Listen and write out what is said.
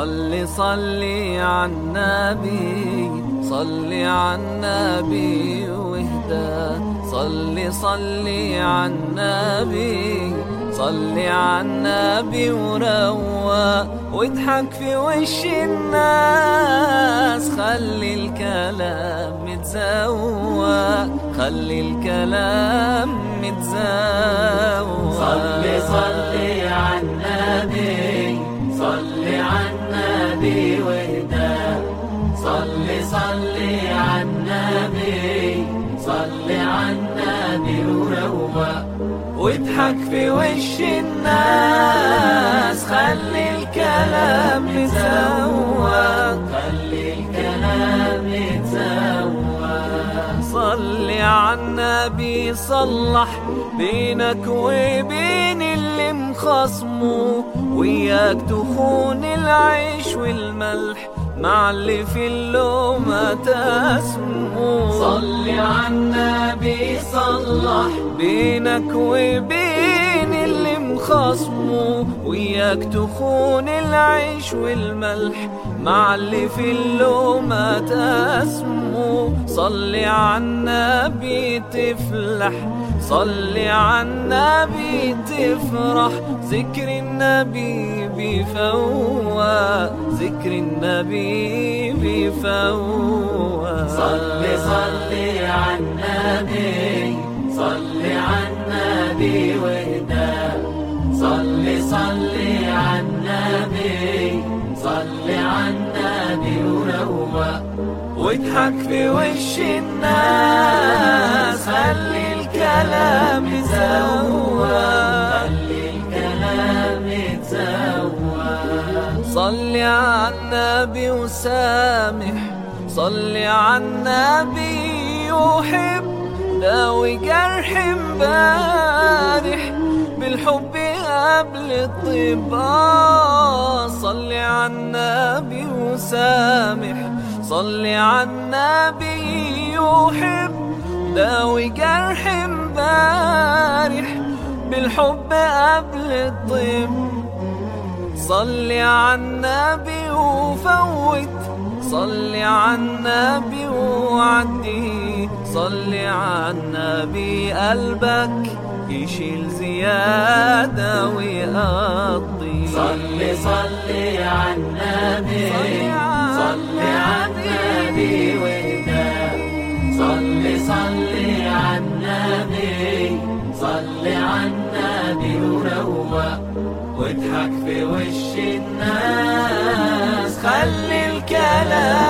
صل صل على النبي صل على النبي واهدى صل صل على النبي صل على النبي وروى. واضحك في وش الناس خلي الكلام متزوق خلي الكلام متزوق صل صل النبي واهدى صل صل على النبي صل على النبي وروق واضحك في وش الناس خلي الكلام متزوق خلي الكلام يتزوق صل على النبي صلح بينك وبين اللي مخصمه وياك تخون العيش والملح مع اللي في اللومة تسمو صل على النبي صلح بينك وبين مخصمه وياك تخون العيش والملح مع اللي في اللومة تسمو. صل على النبي تفلح صل على النبي تفرح. ذكر النبي بيفوق ذكر النبي بيفوق صل صل على النبي صل على النبي. النبي وروق واضحك في وش الناس خلي الكلام يزوق خلي الكلام يتزوق صل على النبي وسامح صل على النبي يحب داوي جرح امبارح بالحب قبل الطب آه، صل على النبي وسامح. صل على النبي يحب داوي جرح امبارح بالحب قبل الطب. صل على النبي وفوت. صل على النبي وعدي. صل على النبي قلبك. يشيل زيادة ويقضي. صل صل على النبي. صل على النبي. واهدى صل صل على النبي. صل على النبي وروق. واضحك في وش الناس. خلي الكلام